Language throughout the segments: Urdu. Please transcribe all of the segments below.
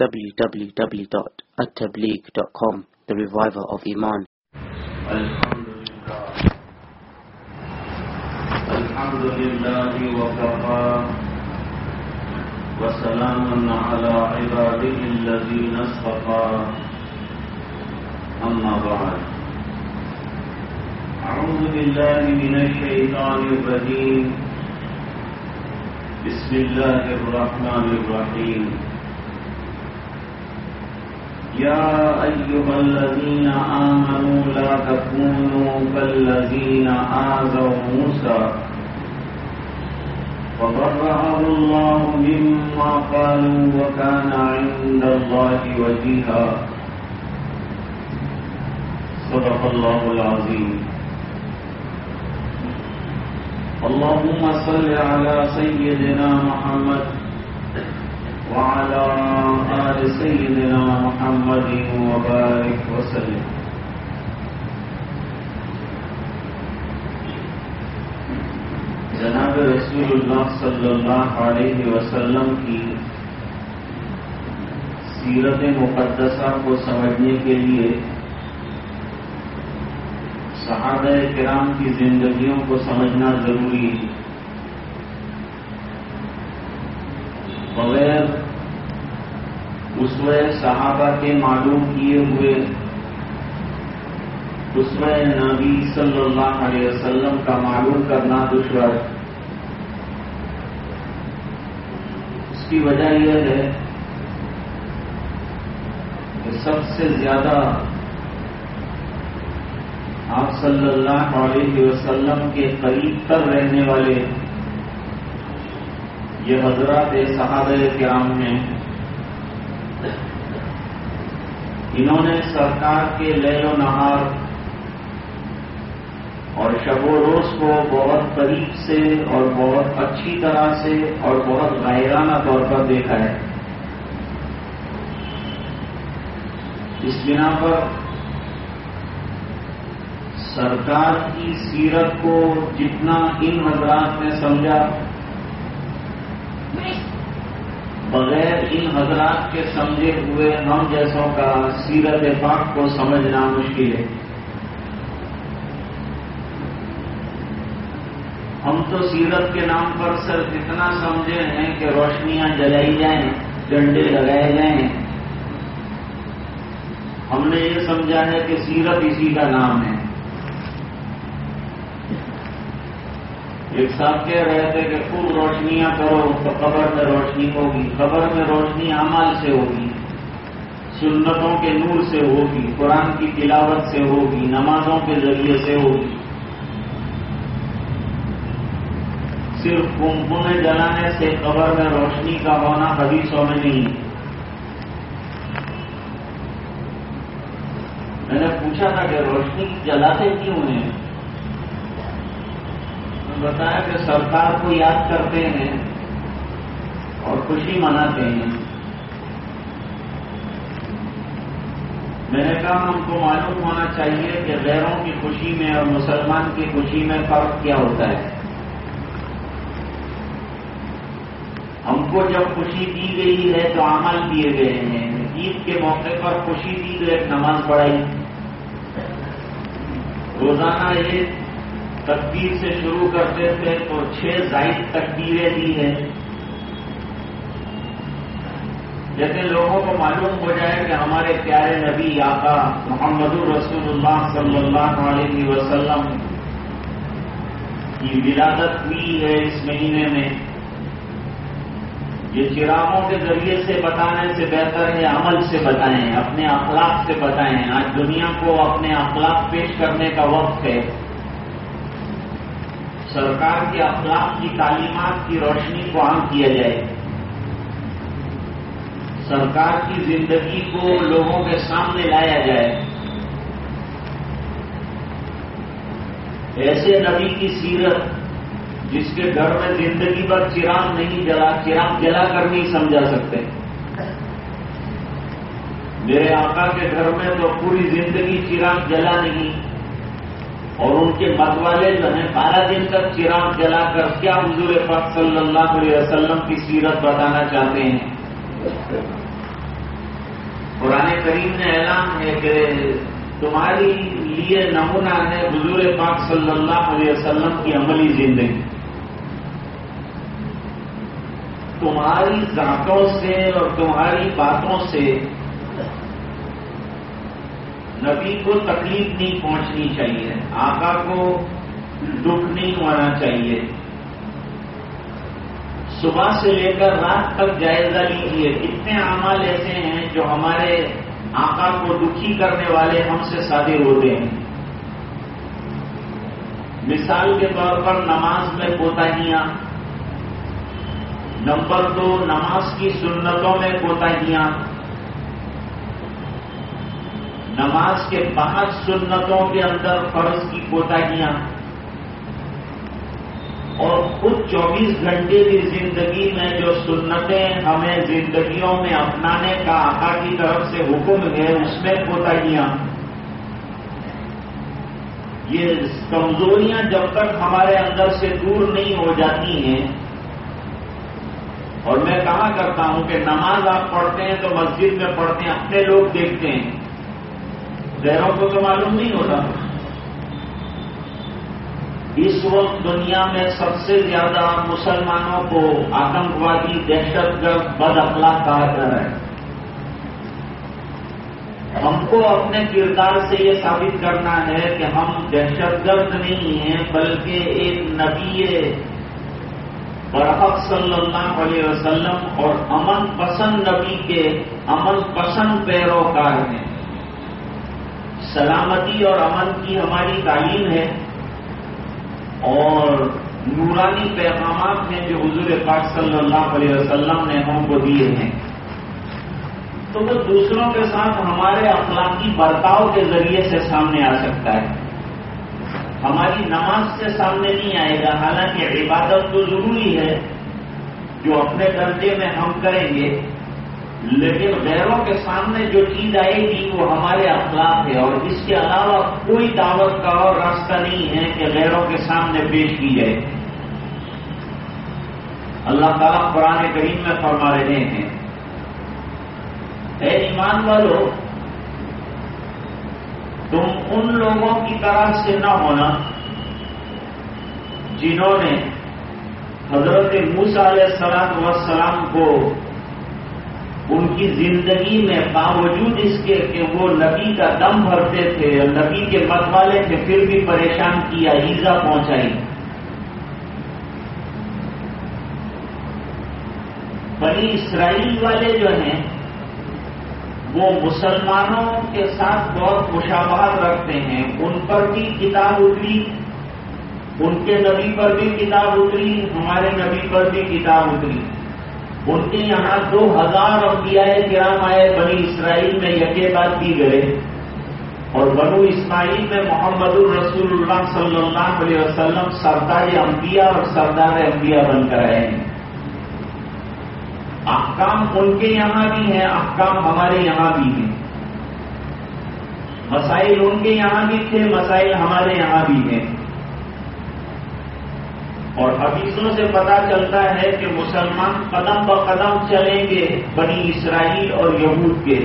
www.attableek.com The Reviver of Iman الحمد لله الحمد لله وكفى وسلام على عباده الذين اصطفى أما بعد أعوذ بالله من الشيطان الرجيم بسم الله الرحمن الرحيم يا أيها الذين آمنوا لا تكونوا كالذين آذوا موسى فبرأه الله مما قالوا وكان عند الله وجيها. صدق الله العظيم. اللهم صل على سيدنا محمد وعلى آل سيدنا محمد وبارك وسلم. جناب رسول اللہ صلی اللہ علیہ وسلم کی سیرت مقدسہ کو سمجھنے کے لیے صحابہ کرام کی زندگیوں کو سمجھنا ضروری ہے بغیر اس میں صحابہ کے معلوم کیے ہوئے اس میں نبی صلی اللہ علیہ وسلم کا معلوم کرنا دشوار اس کی وجہ یہ ہے کہ سب سے زیادہ آپ صلی اللہ علیہ وسلم کے قریب تر رہنے والے یہ حضرات صحابہ کرام ہیں۔ انہوں نے سرکار کے لیل و نہار اور شب و روز کو بہت قریب سے اور بہت اچھی طرح سے اور بہت غائرانہ طور پر دیکھا ہے۔ اس بنا پر سرکار کی سیرت کو جتنا ان حضرات نے سمجھا بغیر ان حضرات کے سمجھے ہوئے ہم جیسوں کا سیرت پاک کو سمجھنا مشکل ہے۔ ہم تو سیرت کے نام پر صرف اتنا سمجھے ہیں کہ روشنیاں جلائی جائیں ڈنڈے لگائے جائیں۔ ہم نے یہ سمجھا ہے کہ سیرت اسی کا نام ہے۔ ایک صاحب کہہ رہے تھے کہ خوب روشنیاں کرو تو قبر میں روشنی ہوگی، قبر میں روشنی امال سے ہوگی، سنتوں کے نور سے ہوگی، قرآن کی تلاوت سے ہوگی، نمازوں کے ذریعے سے ہوگی۔ صرف کمکمے جلانے سے قبر میں روشنی کا ہونا حدیثوں میں نہیں۔ میں نے پوچھا تھا کہ روشنی جلاتے کیوں ہیں؟ بتایا کہ سرکار کو یاد کرتے ہیں اور خوشی مناتے ہیں۔ میں نے کہا، ہم کو معلوم ہونا چاہیے کہ غیروں کی خوشی میں اور مسلمان کی خوشی میں فرق کیا ہوتا ہے۔ ہم کو جب خوشی دی گئی ہے تو عمل دیے گئے ہیں۔ عید کے موقع پر خوشی دی تو ایک نماز پڑھائی۔ روزانہ ایک تقدیر سے شروع کرتے تھے تو چھ زائد تقدیریں دی ہیں۔ جیسے لوگوں کو معلوم ہو جائے کہ ہمارے پیارے نبی آقا محمد الرسول اللہ صلی اللہ علیہ وسلم کی ولادت ہوئی ہے اس مہینے میں۔ یہ چراغوں کے ذریعے سے بتانے سے بہتر ہے، عمل سے بتائیں، اپنے اخلاق سے بتائیں۔ آج دنیا کو اپنے اخلاق پیش کرنے کا وقت ہے۔ سرکار کے اخلاق کی تعلیمات کی روشنی کو عام کیا جائے۔ سرکار کی زندگی کو لوگوں کے سامنے لایا جائے۔ ایسے نبی کی سیرت جس کے گھر میں زندگی پر چراغ نہیں جلا چراغ جلا کر نہیں سمجھا سکتے۔ میرے آقا کے گھر میں تو پوری زندگی چراغ جلا نہیں۔ اور ان کے مت والے جو ہیں، بارہ دن تک چراغ جلا کر کیا حضور پاک صلی اللہ علیہ وسلم کی سیرت بتانا چاہتے ہیں؟ قرآن کریم نے اعلان ہے کہ تمہاری لیے نمونہ ہے حضور پاک صلی اللہ علیہ وسلم کی عملی زندگی۔ تمہاری ذاتوں سے اور تمہاری باتوں سے نبی کو تکلیف نہیں پہنچنی چاہیے، آقا کو دکھ نہیں ہونا چاہیے۔ صبح سے لے کر رات تک جائزہ لیجیے کتنے اعمال ایسے ہیں جو ہمارے آقا کو دکھی کرنے والے ہم سے شادی ہوتے ہیں۔ مثال کے طور پر نماز میں کوتاہیاں۔ نمبر دو، نماز کی سنتوں میں کوتاہیاں۔ نماز کے پانچ سنتوں کے اندر فرض کی کوتاہیاں اور خود چوبیس گھنٹے کی زندگی میں جو سنتیں ہمیں زندگیوں میں اپنانے کا آقا کی طرف سے حکم ہے، اس میں کوتاہیاں۔ یہ کمزوریاں جب تک ہمارے اندر سے دور نہیں ہو جاتی ہیں۔ اور میں کہا کرتا ہوں کہ نماز آپ پڑھتے ہیں تو مسجد میں پڑھتے ہیں، اپنے لوگ دیکھتے ہیں۔ غیروں کو تو معلوم نہیں ہوتا۔ اس وقت دنیا میں سب سے زیادہ مسلمانوں کو آتنکوادی دہشت گرد بد اخلاق کہا جا رہا ہے۔ ہم کو اپنے کردار سے یہ ثابت کرنا ہے کہ ہم دہشت گرد نہیں ہیں، بلکہ ایک نبی برحق صلی اللہ علیہ وسلم اور امن پسند نبی کے امن پسند پیروکار ہیں۔ سلامتی اور امن کی ہماری تعلیم ہے اور نورانی پیغامات ہیں جو حضور پاک صلی اللہ علیہ وسلم نے ہم کو دیے ہیں۔ تو وہ دوسروں کے ساتھ ہمارے اخلاقی برتاؤ کے ذریعے سے سامنے آ سکتا ہے۔ ہماری نماز سے سامنے نہیں آئے گا، حالانکہ عبادت تو ضروری ہے، جو اپنے درجے میں ہم کریں گے۔ لیکن غیروں کے سامنے جو چیز آئے گی وہ ہمارے اخلاق ہے اور اس کے علاوہ کوئی دعوت کا اور راستہ نہیں ہے کہ غیروں کے سامنے پیش کی جائے۔ اللہ تعالیٰ قرآن کریم میں فرما رہے ہیں۔ اے ایمان والو، تم ان لوگوں کی طرح سے نہ ہونا جنہوں نے حضرت موسا علیہ السلام وسلام کو ان کی زندگی میں باوجود اس کے کہ وہ نبی کا دم بھرتے تھے اور نبی کے مت والے تھے، پھر بھی پریشان کیا ایزا پہنچائی۔ بنی اسرائیل والے جو ہیں، وہ مسلمانوں کے ساتھ بہت مشابہت رکھتے ہیں۔ ان پر بھی کتاب اتری، ان کے نبی پر بھی کتاب اتری، ہمارے نبی پر بھی کتاب اتری۔ ان کے یہاں دو ہزار انبیاء کرام آئے، بنی اسرائیل میں یقے بات کی گئے۔ اور بنو اسماعیل میں محمد الرسول اللہ صلی اللہ علیہ وسلم سردار انبیاء اور سردار انبیاء بن کر آئے ہیں۔ احکام ان کے یہاں بھی ہیں، احکام ہمارے یہاں بھی ہیں۔ مسائل ان کے یہاں بھی تھے، مسائل ہمارے یہاں بھی ہیں۔ اور حدیثوں سے پتا چلتا ہے کہ مسلمان قدم ب قدم چلیں گے بنی اسرائیل اور یہود کے۔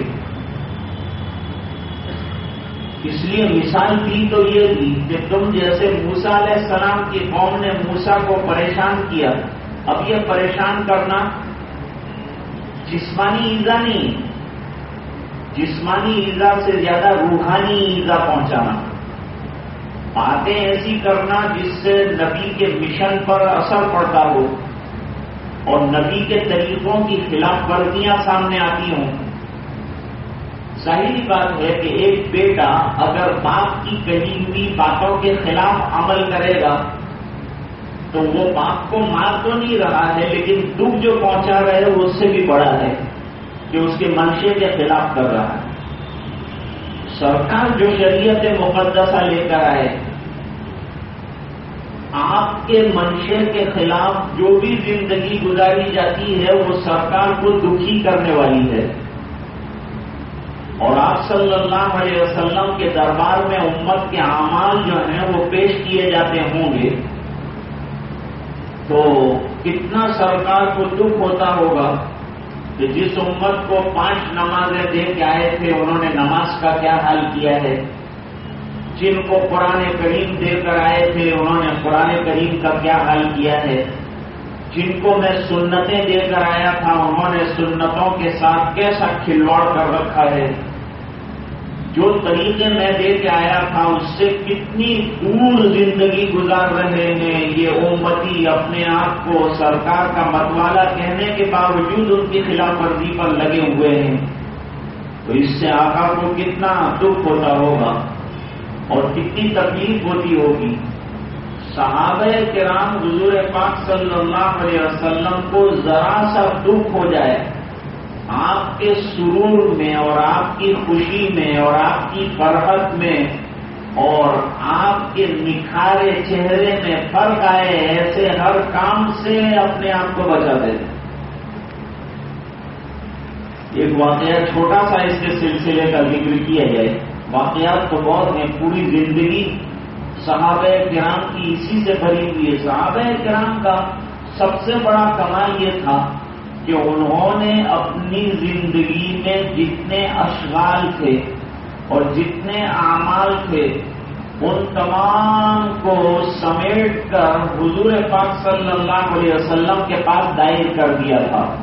اس لیے مثال دی تو یہ تھی کہ تم جیسے موسا علیہ السلام کی قوم نے موسا کو پریشان کیا، اب یہ پریشان کرنا جسمانی ایزا نہیں، جسمانی ایزا سے زیادہ روحانی ایزا پہنچانا۔ باتیں ایسی کرنا جس سے نبی کے مشن پر اثر پڑتا ہو اور نبی کے طریقوں کی خلاف ورزیاں سامنے آتی ہوں۔ ظاہری بات ہے کہ ایک بیٹا اگر باپ کی کہی ہوئی باتوں کے خلاف عمل کرے گا تو وہ باپ کو مار تو نہیں رہا ہے، لیکن دکھ جو پہنچا رہے وہ اس سے بھی بڑا ہے کہ اس کے منشے کے خلاف کر رہا ہے۔ سرکار جو شریعت مقدسہ لے کر آئے آپ کے منشے کے خلاف جو بھی زندگی گزاری جاتی ہے، وہ سرکار کو دکھی کرنے والی ہے۔ اور آپ صلی اللہ علیہ وسلم کے دربار میں امت کے اعمال جو ہیں، وہ پیش کیے جاتے ہوں گے۔ تو کتنا سرکار کو دکھ ہوتا ہوگا کہ جس امت کو پانچ نمازیں دے کے آئے تھے، انہوں نے نماز کا کیا حال کیا ہے؟ جن کو قرآن کریم دے کر آئے تھے، انہوں نے قرآن کریم کا کیا حال کیا ہے؟ جن کو میں سنتیں دے کر آیا تھا، انہوں نے سنتوں کے ساتھ کیسا کھلواڑ کر رکھا ہے؟ جو طریقے میں دے کے آیا تھا، اس سے کتنی دور زندگی گزار رہے ہیں۔ یہ امتی اپنے آپ کو سرکار کا متوالا کہنے کے باوجود ان کی خلاف ورزی پر لگے ہوئے ہیں۔ تو اس سے آقا کو کتنا دکھ ہوتا ہوگا؟ اور کتنی تکلیف ہوتی ہوگی۔ صحابہ کرام حضور پاک صلی اللہ علیہ وسلم کو ذرا سا دکھ ہو جائے۔ آپ کے سرور میں اور آپ کی خوشی میں اور آپ کی فرحت میں اور آپ کے نکھارے چہرے میں فرق آئے، ایسے ہر کام سے اپنے آپ کو بچا دیتے ایک واقعہ چھوٹا سا اس کے سلسلے کا ذکر کیا جائے واقعات تو بہت ہیں، پوری زندگی صحابہ کرام کی اسی سے بھری ہوئی ہے۔ صحابہ کرام کا سب سے بڑا کمال یہ تھا کہ انہوں نے اپنی زندگی میں جتنے اشغال تھے اور جتنے اعمال تھے، ان تمام کو سمیٹ کر حضور پاک صلی اللہ علیہ وسلم کے پاس دائر کر دیا تھا۔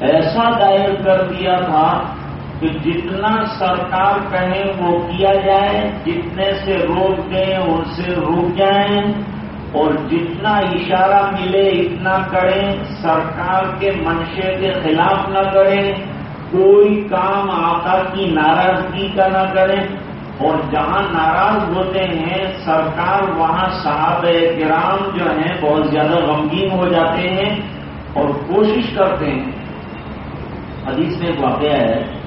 ایسا دائر کر دیا تھا کہ جتنا سرکار کہیں وہ کیا جائے، جتنے سے روک دیں ان سے رک جائیں، اور جتنا اشارہ ملے اتنا کریں، سرکار کے منشے کے خلاف نہ کریں، کوئی کام آقا کی ناراضگی کا نہ کریں۔ اور جہاں ناراض ہوتے ہیں، سرکار وہاں صاحب کرام جو ہیں بہت زیادہ غمگین ہو جاتے ہیں اور کوشش کرتے ہیں۔ حدیث میں ایک واقعہ ہے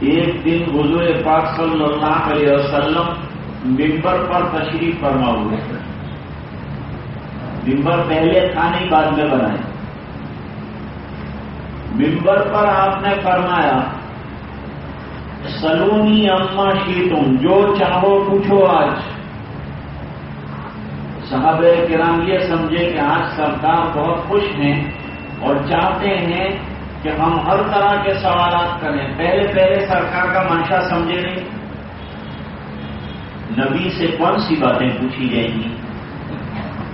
ایک دن حضور پاک صلی اللہ علیہ وسلم ممبر پر تشریف فرما ہوئے۔ ممبر پہلے کھانے بعد میں بنائے۔ ممبر پر آپ نے فرمایا، سلونی اما شی تم جو چاہو پوچھو آج۔ صاحب کرام یہ سمجھے کہ آج سرکار بہت خوش ہیں اور چاہتے ہیں کہ ہم ہر طرح کے سوالات کریں۔ پہلے پہلے سرکار کا منشا سمجھے نہیں۔ نبی سے کون سی باتیں پوچھی جائیں گی؟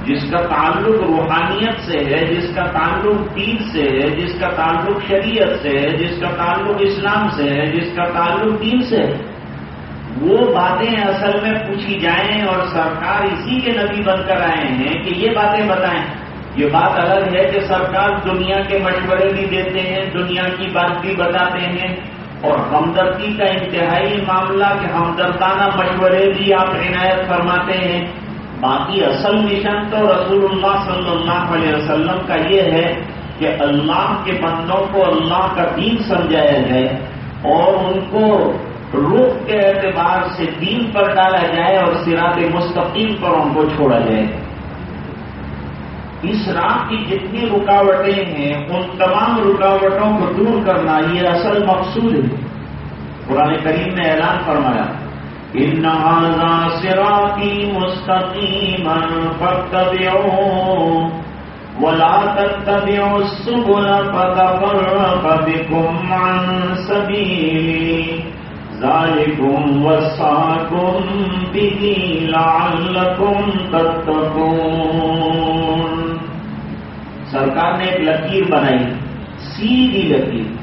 جس کا تعلق روحانیت سے ہے، جس کا تعلق دین سے ہے، جس کا تعلق شریعت سے ہے، جس کا تعلق اسلام سے ہے، جس کا تعلق دین سے ہے۔ وہ باتیں اصل میں پوچھی جائیں اور سرکار اسی کے نبی بن کر آئے ہیں کہ یہ باتیں بتائیں۔ یہ بات الگ ہے کہ سرکار دنیا کے مشورے بھی دیتے ہیں، دنیا کی بات بھی بتاتے ہیں۔ اور ہمدردی کا انتہائی معاملہ کہ ہمدردانہ مشورے بھی آپ عنایت فرماتے ہیں۔ باقی اصل مشن تو رسول اللہ صلی اللہ علیہ وسلم کا یہ ہے کہ اللہ کے بندوں کو اللہ کا دین سمجھایا جائے اور ان کو روح کے اعتبار سے دین پر ڈالا جائے اور سراط مستقیم پر ان کو چھوڑا جائے۔ اس راہ کی جتنی رکاوٹیں ہیں، ان تمام رکاوٹوں کو دور کرنا یہ اصل مقصود ہے۔ قرآن کریم نے اعلان فرمایا، ان سراتی مستقیم ولا تتبعوا السبل فتفرق بكم عن سبيلي۔ ذلكم وصاكم به لعلكم تتقون۔ سرکار نے ایک لکیر بنائی، سیدھی لکیر۔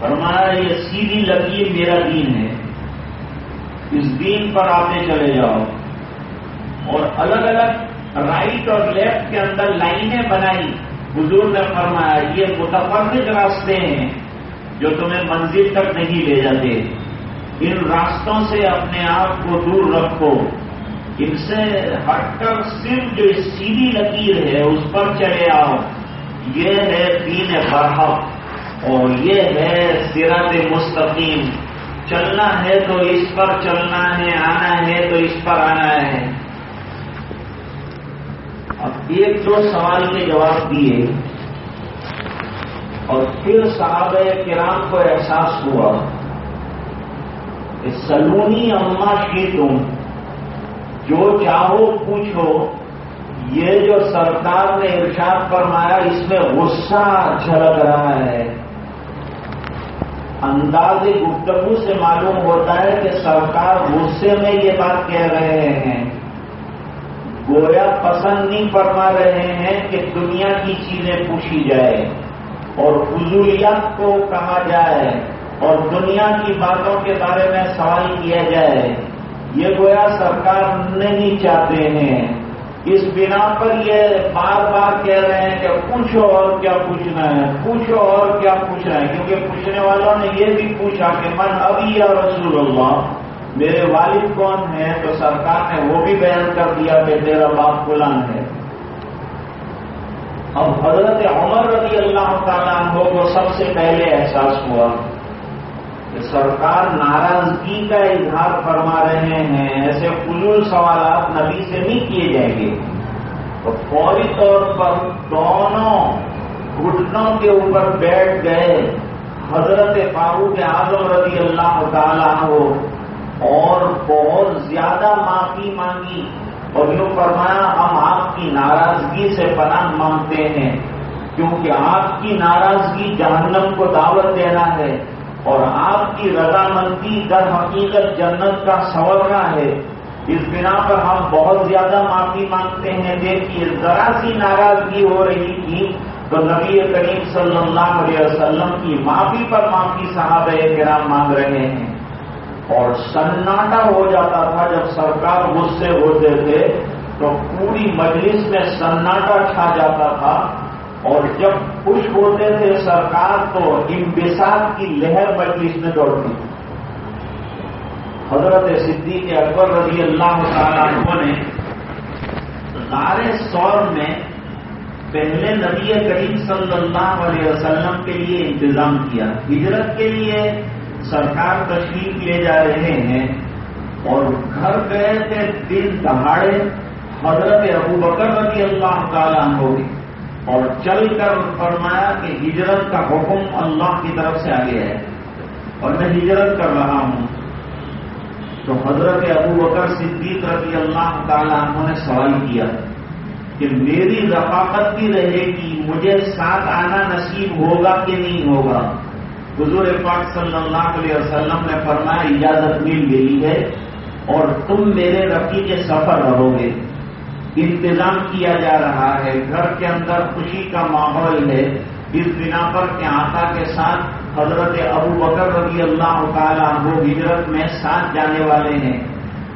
فرمایا یہ سیدھی لکیر میرا دین ہے۔ اس دین پر آتے چلے جاؤ۔ اور الگ الگ رائٹ اور لیفٹ کے اندر لائنیں بنائی۔ حضور نے فرمایا، یہ متفرق راستے ہیں جو تمہیں منزل تک نہیں لے جاتے۔ ان راستوں سے اپنے آپ کو دور رکھو۔ ان سے ہٹ کر صرف جو سیدھی لکیر ہے، اس پر چلے آؤ یہ ہے دین برحق اور یہ ہے سیرت مستقیم۔ چلنا ہے تو اس پر چلنا ہے، آنا ہے تو اس پر آنا ہے۔ اب ایک دو سوال کے جواب دیے۔ اور پھر صحابہ کرام کو احساس ہوا کہ سلونی اما کی تم جو چاہو پوچھو۔ یہ جو سرکار نے ارشاد فرمایا، اس میں غصہ جھلک رہا ہے۔ انداز گفتگو سے معلوم ہوتا ہے کہ سرکار غصے میں یہ بات کہہ رہے ہیں۔ گویا پسند نہیں فرما رہے ہیں کہ دنیا کی چیزیں پوچھی جائے۔ اور فضولیات کو کہا جائے۔ اور دنیا کی باتوں کے بارے میں سوال کیا جائے۔ یہ گویا سرکار نہیں چاہتے ہیں۔ اس بنا پر یہ بار بار کہہ رہے ہیں کہ پوچھو اور کیا پوچھنا ہے، پوچھو اور کیا پوچھنا ہے، کیونکہ پوچھنے والوں نے یہ بھی پوچھا کہ من ابھی یا رسول اللہ، میرے والد کون ہیں؟ تو سرکار نے وہ بھی بیان کر دیا کہ تیرا باپ فلان ہے۔ اب حضرت عمر رضی اللہ تعالیٰ عنہ کو سب سے پہلے احساس ہوا۔ سرکار ناراضگی کا اظہار فرما رہے ہیں، ایسے فضول سوالات نبی سے نہیں کیے جائیں گے۔ تو فوری طور پر دونوں گھٹنوں کے اوپر بیٹھ گئے حضرت فاروق اعظم رضی اللہ تعالیٰ ہو اور بہت زیادہ معافی مانگی اور یوں فرمایا، ہم آپ کی ناراضگی سے پناہ مانگتے ہیں، کیونکہ آپ کی ناراضگی جہنم کو دعوت دینا ہے۔ اور آپ کی رضامندی در حقیقت جنت کا سورنا ہے۔ اس بنا پر ہم بہت زیادہ معافی مانگتے ہیں دیکھیے ذرا سی ناراضگی ہو رہی تھی تو نبی کریم صلی اللہ علیہ وسلم کی معافی پر معافی صاحب کرام مانگ رہے ہیں۔ اور سناٹا ہو جاتا تھا جب سرکار غصے ہوتے تھے تو پوری مجلس میں سناٹا چھا جاتا تھا۔ اور جب خوش ہوتے تھے سرکار تو امبساد کی لہر مجلس میں دوڑتی۔ حضرت صدیق اکبر رضی اللہ تعالیٰ عنہ نے غار سور میں پہلے نبی کریم صلی اللہ علیہ وسلم کے لیے انتظام کیا۔ ہجرت کے لیے سرکار تشریف لے جا رہے ہیں اور گھر گئے تھے دن دہاڑے۔ حضرت ابو بکر رضی اللہ تعالیٰ عنہ اور چل کر فرمایا کہ ہجرت کا حکم اللہ کی طرف سے آگے ہے۔ اور میں ہجرت کر رہا ہوں۔ تو حضرت ابو بکر صدیق رضی اللہ تعالیٰ عنہ نے سوال کیا کہ میری رفاقت بھی رہے گی، مجھے ساتھ آنا نصیب ہوگا کہ نہیں ہوگا؟ حضور پاک صلی اللہ علیہ وسلم نے فرمایا، اجازت مل گئی ہے اور تم میرے رفیع کے سفر رہو گے۔ انتظام کیا جا رہا ہے۔ گھر کے اندر خوشی کا ماحول ہے۔ اس بنا پر کہ آقا کے ساتھ حضرت ابو بکر رضی اللہ تعالیٰ وہ ہجرت میں ساتھ جانے والے ہیں۔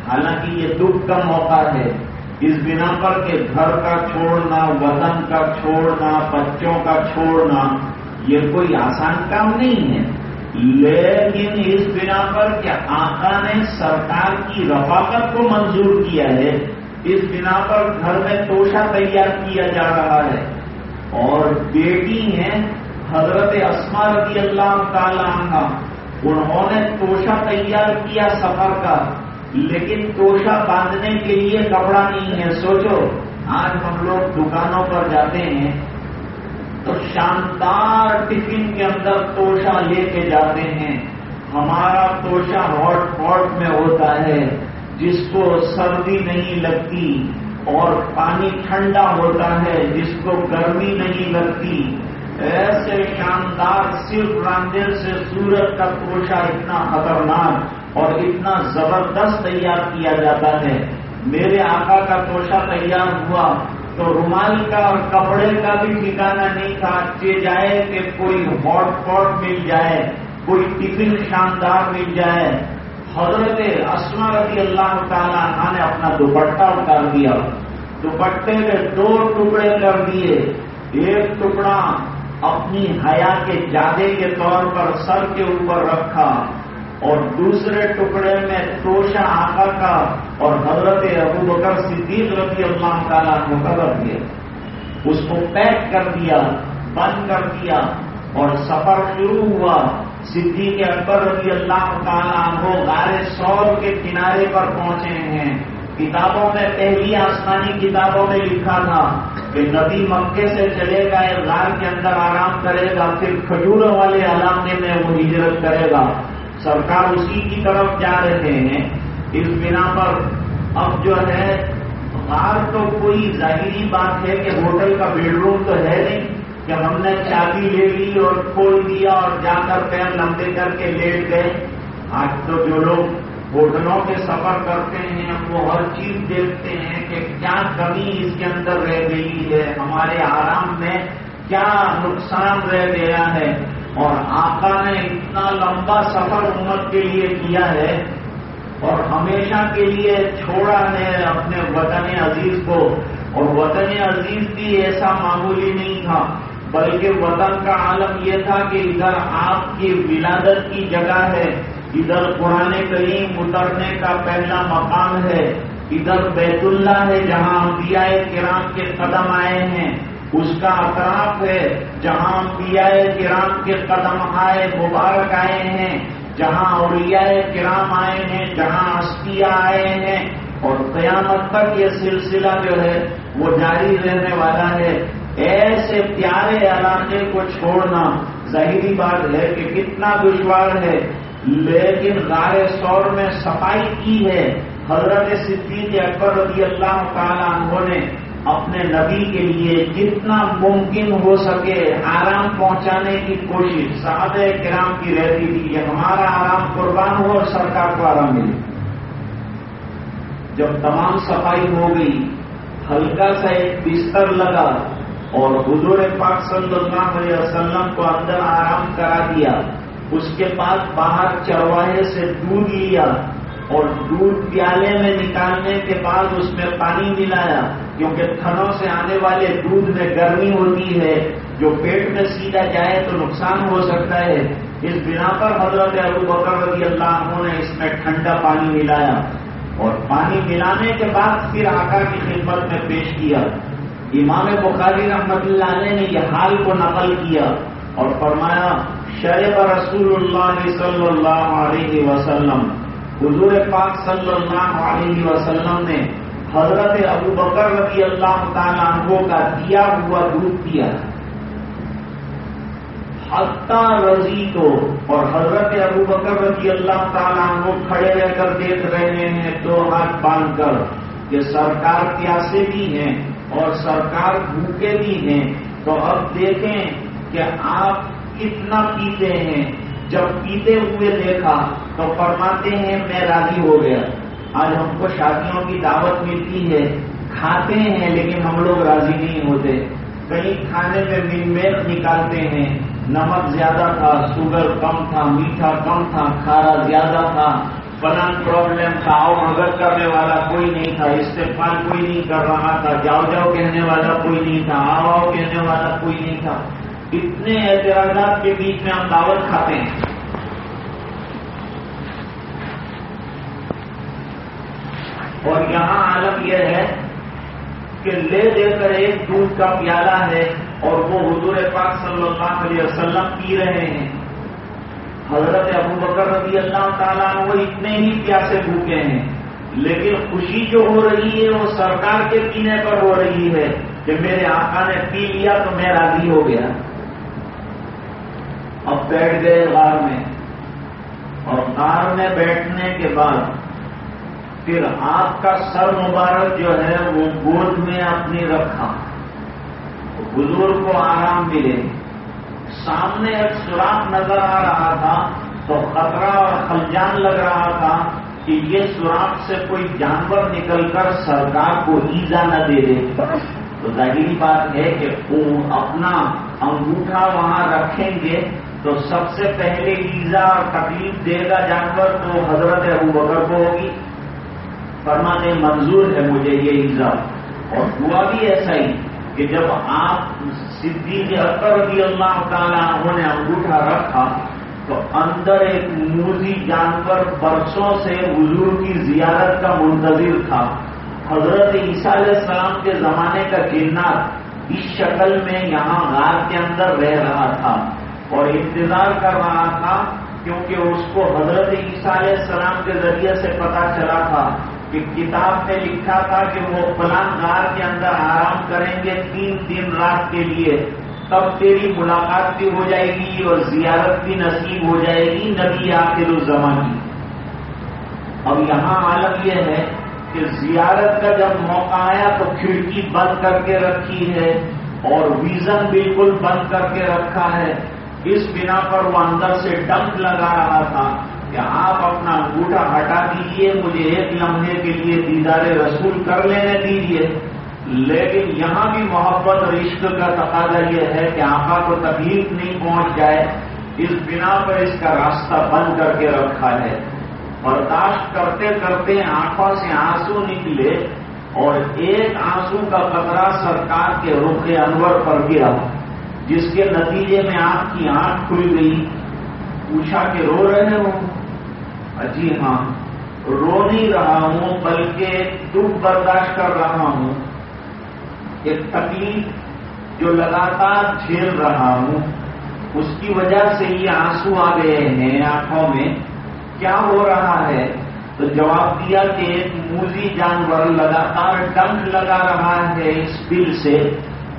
حالانکہ یہ دکھ کا موقع ہے۔ اس بنا پر کہ گھر کا چھوڑنا، وطن کا چھوڑنا، بچوں کا چھوڑنا، یہ کوئی آسان کام نہیں ہے۔ لیکن اس بنا پر کہ آقا نے سرکار کی رفاقت کو منظور کیا ہے۔ اس بنا پر گھر میں توشا تیار کیا جا رہا ہے۔ اور بیٹی ہیں حضرت اسما رضی اللہ تعالی عنہ۔ انہوں نے توشا تیار کیا سفر کا، لیکن توشا باندھنے کے لیے کپڑا نہیں ہے۔ سوچو، آج ہم لوگ دکانوں پر جاتے ہیں تو شاندار ٹفن کے اندر توشا لے کے جاتے ہیں۔ ہمارا توشا ہاٹ پاٹ میں ہوتا ہے۔ جس کو سردی نہیں لگتی اور پانی ٹھنڈا ہوتا ہے، جس کو گرمی نہیں لگتی، ایسے شاندار صرف رانجر سے سورج کا توشا اتنا خطرناک اور اتنا زبردست تیار کیا جاتا ہے۔ میرے آقا کا توشا تیار ہوا تو رومال کا اور کپڑے کا بھی ٹھکانا نہیں تھا۔ کہ جائے کہ کوئی ہاٹ پاٹ مل جائے، کوئی ٹفن شاندار مل جائے۔ حضرت اسما رضی اللہ تعالیٰ عنہ نے اپنا دوپٹہ اتار دیا۔ دوپٹے میں دو ٹکڑے کر دیے۔ ایک ٹکڑا اپنی حیا کے جادے کے طور پر سر کے اوپر رکھا اور دوسرے ٹکڑے میں توشا آقا کا اور حضرت ابو بکر صدیق رضی اللہ تعالیٰ مقرر کیا اس کو پیک کر دیا، بند کر دیا اور سفر شروع ہوا۔ صدیق اکبر رضی اللہ تعالیٰ عنہ غار سور کے کنارے پر پہنچے ہیں۔ کتابوں میں پہلی آسمانی کتابوں میں لکھا تھا کہ نبی مکے سے چلے گا ایک غار کے اندر آرام کرے گا، پھر کھجوروں والے علاقے میں وہ ہجرت کرے گا۔ سرکار اسی کی طرف جا رہے ہیں۔ اس بنا پر اب جو ہے، غار تو کوئی ظاہری بات ہے کہ ہوٹل کا بیڈ روم تو ہے نہیں۔ کہ ہم نے چابی لے لی اور کھول دیا اور جا کر پیر لمبے کر کے لیٹ گئے، آج تو جو لوگ ہوٹلوں کے سفر کرتے ہیں وہ ہر چیز دیکھتے ہیں کہ کیا کمی اس کے اندر رہ گئی ہے، ہمارے آرام میں کیا نقصان رہ گیا ہے۔ اور آقا نے اتنا لمبا سفر امت کے لیے کیا ہے، اور ہمیشہ کے لیے چھوڑا ہے اپنے وطن عزیز کو۔ اور وطن عزیز بھی ایسا معمولی نہیں تھا۔ بلکہ وطن کا عالم یہ تھا کہ ادھر آپ کی ولادت کی جگہ ہے، ادھر قرآن کریم اترنے کا پہلا مقام ہے، ادھر بیت اللہ ہے جہاں انبیاء کرام کے قدم آئے ہیں۔ اس کا اطراف ہے جہاں انبیاء کرام کے قدم آئے، مبارک آئے ہیں۔ جہاں اولیاء کرام آئے ہیں، جہاں اسپیا آئے ہیں۔ اور قیامت تک یہ سلسلہ جو ہے، وہ جاری رہنے والا ہے۔ ایسے پیارے علاقے کو چھوڑنا ظاہری بات ہے کہ کتنا دشوار ہے۔ لیکن غار سور میں صفائی کی ہے۔ حضرت صدیق اکبر رضی اللہ تعالیٰ عنہ نے اپنے نبی کے لیے جتنا ممکن ہو سکے آرام پہنچانے کی کوشش صحابہ کرام کی رہتی تھی کہ ہمارا آرام قربان ہو اور سرکار کو آرام ملے۔ جب تمام صفائی ہو گئی، ہلکا سا ایک بستر لگا۔ اور حضور پاک صلی اللہ علیہ وسلم کو اندر آرام کرا دیا، اس کے بعد باہر چرواہے سے دودھ لیا اور دودھ پیالے میں نکالنے کے بعد اس میں پانی ملایا کیونکہ تھنوں سے آنے والے دودھ میں گرمی ہوتی ہے، جو پیٹ میں سیدھا جائے تو نقصان ہو سکتا ہے۔ اس بنا پر حضرت ابو بکر رضی اللہ عنہ نے اس میں ٹھنڈا پانی ملایا اور پانی ملانے کے بعد پھر آقا کی خدمت میں پیش کیا۔ امام بخاری رحمت اللہ علیہ نے یہ حال کو نقل کیا اور فرمایا شیب رسول اللہ صلی اللہ علیہ وسلم۔ حضور پاک صلی اللہ علیہ وسلم نے حضرت ابو بکر رضی اللہ تعالیٰ عنہ کا دیا ہوا دودھ پیا۔ حتہ رضی کو اور حضرت ابو بکر رضی اللہ تعالیٰ عنہ کھڑے رہ کر دیکھ رہے ہیں، دو ہاتھ باندھ کر۔ کہ سرکار پیاسے بھی ہیں۔ اور سرکار بھوکے بھی ہیں، تو اب دیکھیں کہ آپ کتنا پیتے ہیں۔ جب پیتے ہوئے دیکھا تو فرماتے ہیں، میں راضی ہو گیا۔ آج ہم کو شادیوں کی دعوت ملتی ہے۔ کھاتے ہیں لیکن ہم لوگ راضی نہیں ہوتے۔ کہیں کھانے میں مل نکالتے ہیں۔ نمک زیادہ تھا، شوگر کم تھا، میٹھا کم تھا، کھارا زیادہ تھا۔ فلان پرابلم تھا آؤ مدد کرنے والا کوئی نہیں تھا، استعمال کوئی نہیں کر رہا تھا، جاؤ جاؤ کہنے والا کوئی نہیں تھا، آؤ آؤ کہنے والا کوئی نہیں تھا۔ اتنے اعتراضات کے بیچ میں ہم دعوت کھاتے ہیں۔ اور یہاں عالم یہ ہے کہ لے دے کر ایک دودھ کا پیالہ ہے اور وہ حضور پاک صلی اللہ علیہ وسلم پی رہے ہیں۔ حضرت ابو بکر رضی اللہ تعالیٰ وہ اتنے ہی پیاسے بھوکے ہیں۔ لیکن خوشی جو ہو رہی ہے وہ سرکار کے پینے پر ہو رہی ہے۔ کہ میرے آقا نے پی لیا تو میں راضی ہو گیا۔ اب بیٹھ گئے غار میں۔ اور غار میں بیٹھنے کے بعد پھر آپ کا سر مبارک جو ہے وہ گود میں اپنی رکھا۔ بزرگ کو آرام ملے۔ سامنے ایک سوراخ نظر آ رہا تھا، تو خطرہ اور خلجان لگ رہا تھا کہ یہ سوراخ سے کوئی جانور نکل کر سرکار کو ایزا نہ دے دے۔ تو ظاہری بات ہے کہ وہ اپنا انگوٹھا وہاں رکھیں گے، تو سب سے پہلے ایزا اور تکلیف دے گا جانور تو حضرت ابو بکر کو ہوگی۔ فرمانے منظور ہے مجھے یہ ایزا۔ اور ہوا بھی ایسا ہی۔ کہ جب آپ صدیق اکبر رضی اللہ تعالیٰ انہوں نے انگوٹھا رکھا، تو اندر ایک موزی جانور برسوں سے حضور کی زیارت کا منتظر تھا۔ حضرت عیسیٰ علیہ السلام کے زمانے کا جنات اس شکل میں یہاں غار کے اندر رہ رہا تھا۔ اور انتظار کر رہا تھا کیونکہ اس کو حضرت عیسیٰ علیہ السلام کے ذریعے سے پتا چلا تھا۔ کہ کتاب میں لکھا تھا کہ وہ فلان غار کے اندر آرام کریں گے تین دن رات کے لیے، تب تیری ملاقات بھی ہو جائے گی اور زیارت بھی نصیب ہو جائے گی نبی آخر الزمان کی اب یہاں عالم یہ ہے کہ زیارت کا جب موقع آیا تو کھڑکی بند کر کے رکھی ہے اور ویژن بالکل بند کر کے رکھا ہے۔ اس بنا پر وہ اندر سے ڈنک لگا رہا تھا۔ کہ آپ اپنا انگوٹھا ہٹا دیجیے مجھے ایک لمحے کے لیے دیدار رسول کر لینے دیجیے لیکن یہاں بھی محبت اور عشق کا تقاضا یہ ہے کہ آقا کو تکلیف نہیں پہنچ جائے، اس بنا پر اس کا راستہ بند کر کے رکھا ہے۔ برداشت کرتے کرتے آنکھوں سے آنسو نکلے اور ایک آنسو کا قطرہ سرکار کے رخ انور پر گرا، جس کے نتیجے میں آپ کی آنکھ کھل گئی۔ پوچھا کہ رو رہے ہو؟ جی ہاں رو نہیں رہا ہوں، بلکہ دکھ برداشت کر رہا ہوں۔ ایک تکلیف جو لگاتار جھیل رہا ہوں، اس کی وجہ سے یہ آنسو آ گئے ہیں آنکھوں میں۔ کیا ہو رہا ہے؟ تو جواب دیا کہ ایک موزی جانور لگاتار ڈنک لگا رہا ہے اس بل سے،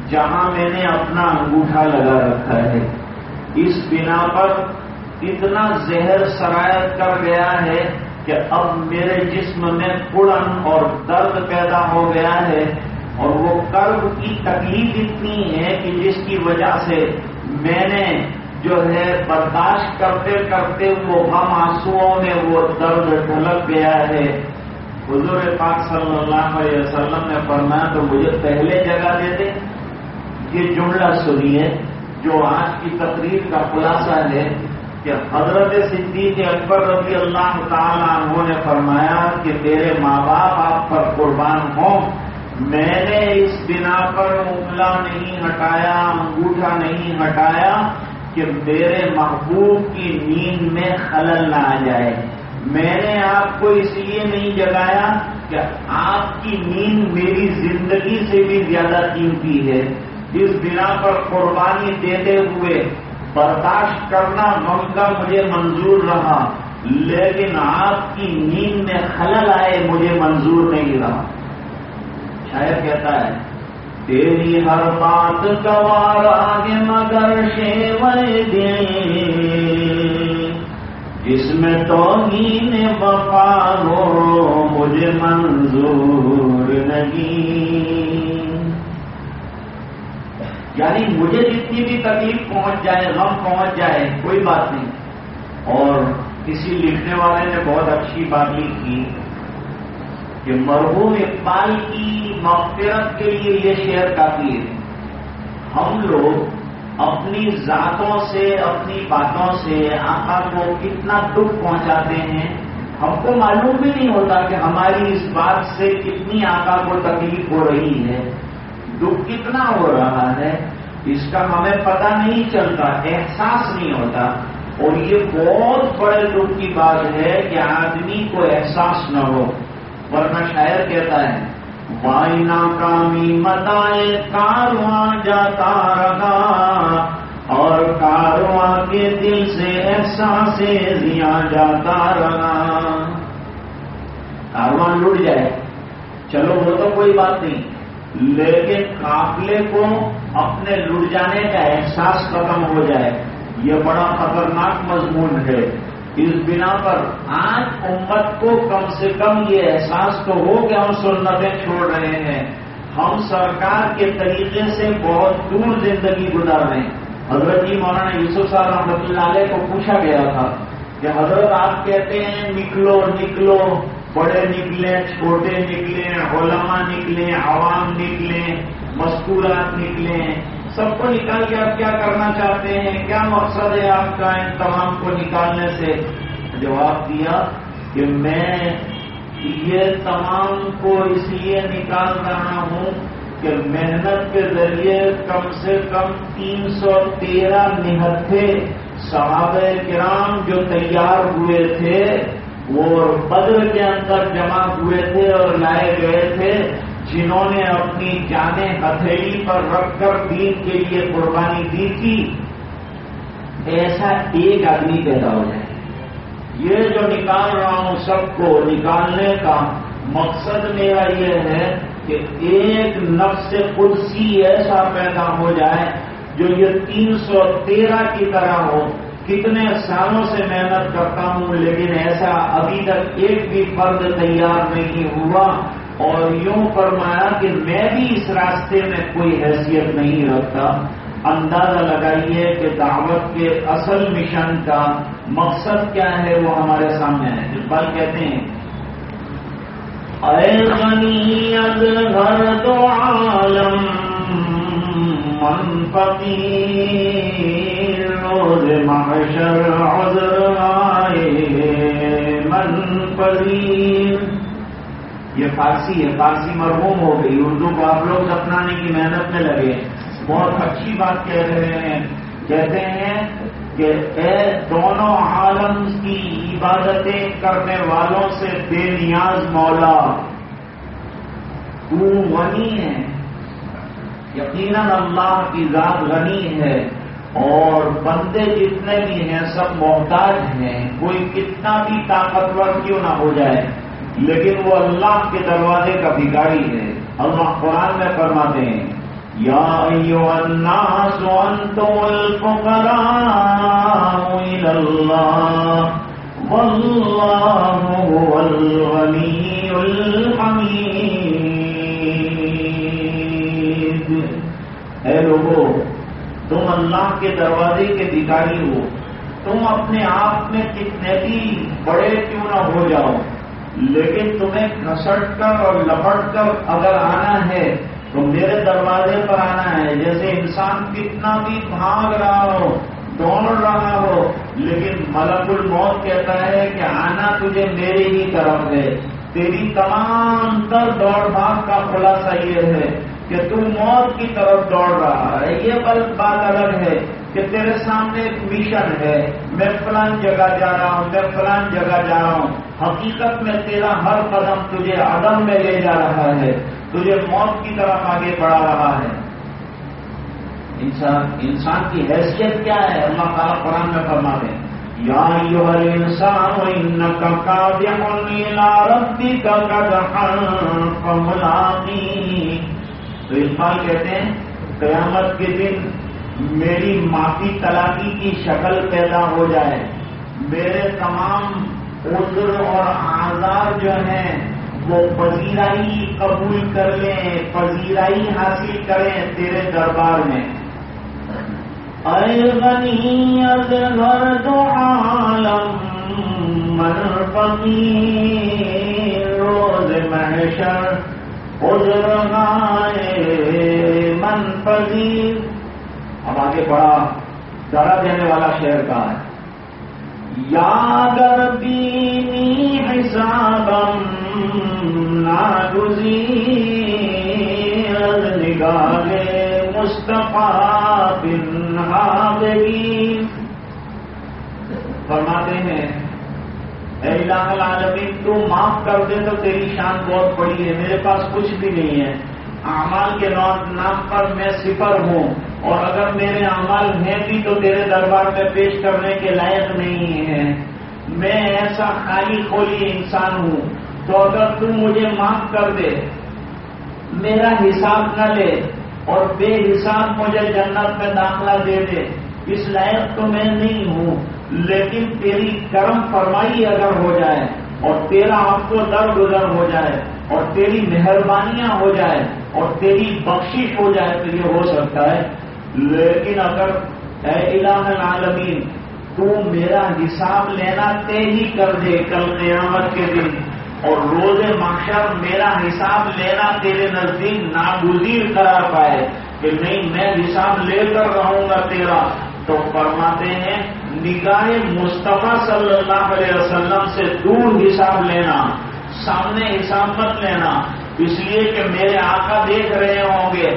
جہاں میں نے اپنا انگوٹھا لگا رکھا ہے۔ اس بنا پر اتنا زہر سرایت کر گیا ہے کہ اب میرے جسم میں پڑن اور درد پیدا ہو گیا ہے اور وہ کرب کی تکلیف اتنی ہے کہ جس کی وجہ سے میں نے جو ہے برداشت کرتے کرتے وہ غم آنسو میں وہ درد ڈھلک گیا ہے۔ حضور پاک صلی اللہ علیہ وسلم نے فرمایا تو مجھے پہلے جگہ دے دے۔ یہ جملہ سنیے جو آج کی تقریر کا خلاصہ ہے۔ کہ حضرت صدیق اکبر رضی اللہ تعالیٰ عنہ نے فرمایا کہ میرے ماں باپ آپ پر قربان ہوں۔ میں نے اس بنا پر انگلا نہیں ہٹایا، انگوٹھا نہیں ہٹایا کہ میرے محبوب کی نیند میں خلل نہ آ جائے۔ میں نے آپ کو اس لیے نہیں جگایا کہ آپ کی نیند میری زندگی سے بھی زیادہ قیمتی ہے۔ اس بنا پر قربانی دیتے ہوئے برداشت کرنا غم کا مجھے منظور رہا، لیکن آپ کی نیند میں خلل آئے، مجھے منظور نہیں رہا۔ شاید کہتا ہے، تیری ہر بات گوار آگے مگر شیور جس میں تو وفا ہو، مجھے منظور نہیں۔ یعنی مجھے جتنی بھی تکلیف پہنچ جائے، غم پہنچ جائے، کوئی بات نہیں۔ اور کسی لکھنے والے نے بہت اچھی بات لکھی کہ مرحوم اقبال کی مغفرت کے لیے یہ شعر کافی ہے۔ ہم لوگ اپنی ذاتوں سے، اپنی باتوں سے آقا کو کتنا دکھ پہنچاتے ہیں۔ ہم کو معلوم بھی نہیں ہوتا کہ ہماری اس بات سے کتنی آقا کو تکلیف ہو رہی ہے۔ دکھ کتنا ہو رہا ہے، اس کا ہمیں پتہ نہیں چلتا، احساس نہیں ہوتا۔ اور یہ بہت بڑے دکھ کی بات ہے کہ آدمی کو احساس نہ ہو۔ ورنہ شاعر کہتا ہے وائنا کامی متائے کارواں جاتا رہا۔ اور کارواں کے دل سے احساس زیا جاتا رہا۔ کارواں لٹ جائے۔ چلو وہ تو کوئی بات نہیں۔ لیکن قافلے کو اپنے لٹ جانے کا احساس ختم ہو جائے۔ یہ بڑا خطرناک مضمون ہے۔ اس بنا پر آج امت کو کم سے کم یہ احساس تو ہو کہ ہم سنتیں چھوڑ رہے ہیں۔ ہم سرکار کے طریقے سے بہت دور زندگی گزار رہے ہیں۔ حضرت جی مولانا یوسف صاحب رحمۃ اللہ علیہ کو پوچھا گیا تھا کہ حضرت آپ کہتے ہیں نکلو نکلو۔ بڑے نکلے، چھوٹے نکلے، علماء نکلے، عوام نکلے مستورات نکلے، سب کو نکال کے آپ کیا کرنا چاہتے ہیں؟ کیا مقصد ہے آپ کا ان تمام کو نکالنے سے؟ جواب دیا کہ میں یہ تمام کو اس لیے نکال رہا ہوں کہ محنت کے ذریعے کم سے کم تین سو تیرہ نہتھے صحابہ کرام جو تیار ہوئے تھے وہ بدر کے اندر جمع ہوئے تھے اور لائے گئے تھے، جنہوں نے اپنی جانیں ہتھیلی پر رکھ کر دین کے لیے قربانی دی تھی۔ ایسا ایک آدمی پیدا ہو جائے۔ یہ جو نکال رہا ہوں سب کو نکالنے کا مقصد میرا یہ ہے کہ ایک نفس قدسی ایسا پیدا ہو جائے جو یہ تین سو تیرہ کی طرح ہو۔ کتنے سالوں سے محنت کرتا ہوں، لیکن ایسا ابھی تک ایک بھی فرد تیار نہیں ہوا اور یوں فرمایا کہ میں بھی اس راستے میں کوئی حیثیت نہیں رکھتا۔ اندازہ لگائیے کہ دعوت کے اصل مشن کا مقصد کیا ہے، وہ ہمارے سامنے ہے۔ اقبال کہتے ہیں، اے غنی گھر تو عالم من فقیر روز محشر عذر آئے من پذیر۔ یہ فارسی ہے، فارسی مرحوم ہو گئی۔ اردو کو آپ لوگ اپنانے کی محنت میں لگے۔ بہت اچھی بات کہہ رہے ہیں۔ کہتے ہیں کہ اے دونوں عالم کی عبادتیں کرنے والوں سے بے نیاز مولا۔ تو غنی ہے۔ یقیناً اللہ کی ذات غنی ہے۔ اور بندے جتنے بھی ہیں، سب محتاج ہیں، کوئی کتنا بھی طاقتور کیوں نہ ہو جائے، لیکن وہ اللہ کے دروازے کا بھکاری ہے۔ اللہ قرآن میں فرماتے ہیں، یا الناس انتم الفقراء اللہ واللہ هو الغنی الحمید۔ اے لوگوں تم اللہ کے دروازے کے بھکاری ہو۔ تم اپنے آپ میں کتنے بھی بڑے کیوں نہ ہو جاؤ، لیکن تمہیں گھسٹ کر اور لپٹ کر اگر آنا ہے تو میرے دروازے پر آنا ہے۔ جیسے انسان کتنا بھی بھاگ رہا ہو، دوڑ رہا ہو، لیکن ملک الموت کہتا ہے کہ آنا تجھے میری ہی طرف ہے۔ تیری تمام تر دوڑ بھاگ کا خلاصہ یہ ہے کہ تو موت کی طرف دوڑ رہا ہے۔ یہ بات الگ ہے کہ تیرے سامنے ایک مشن ہے۔ میں فلان جگہ جا رہا ہوں، میں فلان جگہ جا رہا ہوں۔ حقیقت میں تیرا ہر قدم تجھے عدم میں لے جا رہا ہے۔ تجھے موت کی طرف آگے بڑھا رہا ہے۔ انسان انسان کی حیثیت کیا ہے؟ اللہ تعالیٰ قرآن میں فرما دیں یا انسان کا ربی کا تو اقبال کہتے ہیں، قیامت کے دن میری معافی طلاقی کی شکل پیدا ہو جائے۔ میرے تمام عذر اور آزار جو ہیں، وہ پذیرائی قبول کر لیں، پذیرائی حاصل کریں تیرے دربار میں۔ اے دو عالم من فقیر روز محشر۔ من پذیر اب آگے بڑا ڈرا دینے والا شہر کا ہے؟ یادر بینی حسابم ناگزیر نگاہ مصطفیٰ بن حاضری فرماتے ہیں اے الہ العالمین، تو معاف کر دے تو تیری شان بہت بڑی ہے، میرے پاس کچھ بھی نہیں ہے۔ اعمال کے نام پر میں صفر ہوں، اور اگر میرے اعمال ہیں بھی تو تیرے دربار میں پیش کرنے کے لائق نہیں ہے میں ایسا خالی کھولی انسان ہوں، تو اگر تم مجھے معاف کر دے، میرا حساب نہ لے، اور بے حساب مجھے جنت میں داخلہ دے دے، اس لائق تو میں نہیں ہوں۔ لیکن تیری کرم فرمائی اگر ہو جائے اور تیرا آپ کو در گزر ہو جائے اور تیری مہربانیاں ہو جائے اور تیری بخشش ہو جائے تو یہ ہو سکتا ہے۔ لیکن اگر اے الہ العالمین تو میرا حساب لینا تے ہی کر دے کل قیامت کے دن اور روز محشر میرا حساب لینا تیرے نزدیک ناگزیر کرا پائے کہ نہیں، میں حساب لے کر رہوں گا تیرا۔ تو فرماتے ہیں نگاہ مصطفیٰ صلی اللہ علیہ وسلم سے دور حساب لینا، سامنے حساب مت لینا۔ اس لیے کہ میرے آقا دیکھ رہے ہوں گے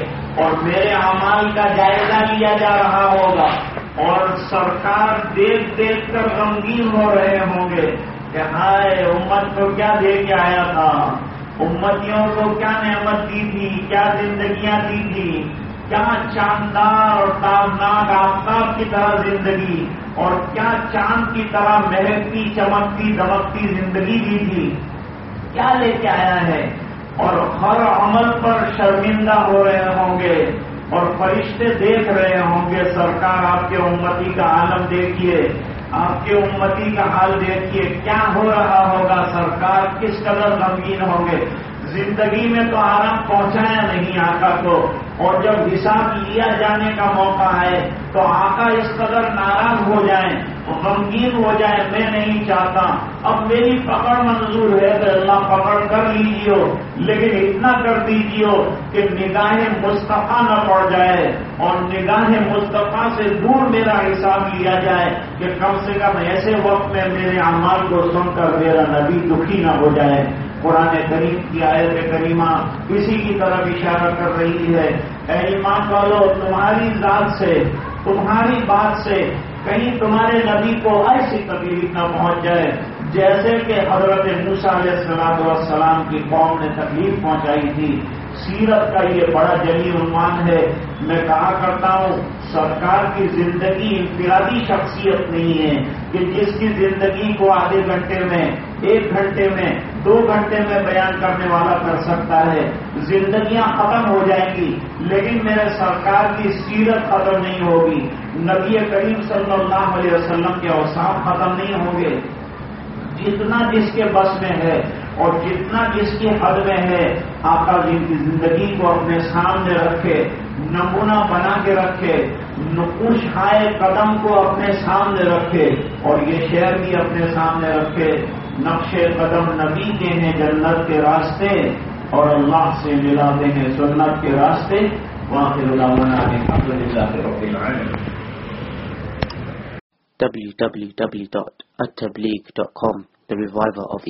اور میرے اعمال کا جائزہ لیا جا رہا ہوگا۔ اور سرکار دیکھ دیکھ کر غمگین ہو رہے ہوں گے کہ ہائے، امت کو کیا دے کے آیا تھا؟ امتیوں کو کیا نعمت دی تھی؟ کیا زندگیاں دی تھی؟ کیا شاندار اور تابناک آفتاب کی طرح زندگی اور کیا چاند کی طرح مہکتی، چمکتی دمکتی زندگی دی تھی۔ کیا لے کے آیا ہے؟ اور ہر عمل پر شرمندہ ہو رہے ہوں گے اور فرشتے دیکھ رہے ہوں گے۔ سرکار آپ کے امتی کا عالم دیکھیے۔ آپ کے امتی کا حال دیکھیے۔ کیا ہو رہا ہوگا؟ سرکار کس قدر غمگین ہوں گے؟ زندگی میں تو آرام پہنچایا نہیں آقا کو۔ اور جب حساب لیا جانے کا موقع ہے تو آقا اس قدر ناراض ہو جائیں غمگین ہو جائے میں نہیں چاہتا۔ اب میری پکڑ منظور ہے تو اللہ پکڑ کر لیجیے۔ لیکن اتنا کر دیجیے کہ نگاہ مصطفیٰ نہ پڑ جائے۔ اور نگاہ مصطفیٰ سے دور میرا حساب لیا جائے کہ کم سے کم ایسے وقت میں میرے اعمال کو سن کر میرا نبی دکھی نہ ہو جائے۔ قرآن کریم کی آیت کریمہ اسی کی طرف اشارہ کر رہی ہے۔ اے ایمان والو، تمہاری ذات سے، تمہاری بات سے کہیں تمہارے نبی کو ایسی تکلیف نہ پہنچ جائے جیسے کہ حضرت موسیٰ علیہ السلام والسلام کی قوم نے تکلیف پہنچائی تھی۔ سیرت کا یہ بڑا جلی عنوان ہے۔ میں کہا کرتا ہوں، سرکار کی زندگی انفرادی شخصیت نہیں ہے کہ جس کی زندگی کو آدھے گھنٹے میں، ایک گھنٹے میں، دو گھنٹے میں بیان کرنے والا کر سکتا ہے۔ زندگیاں ختم ہو جائیں گی، لیکن میرے سرکار کی سیرت ختم نہیں ہوگی۔ نبی کریم صلی اللہ علیہ وسلم کے اوساف ختم نہیں ہوں گے۔ جتنا جس کے بس میں ہے اور جتنا جس کی حد میں ہے، آقا جن کی زندگی کو اپنے سامنے رکھے، نمونہ بنا کے رکھے، نقوش ہائے قدم کو اپنے سامنے رکھے اور یہ شہر بھی اپنے سامنے رکھے، نقش قدم نبی کے ہیں جنت کے راستے اور اللہ سے ملاتے ہیں سنت کے راستے وہاں سے بنانے www.attableek.com The Reviver of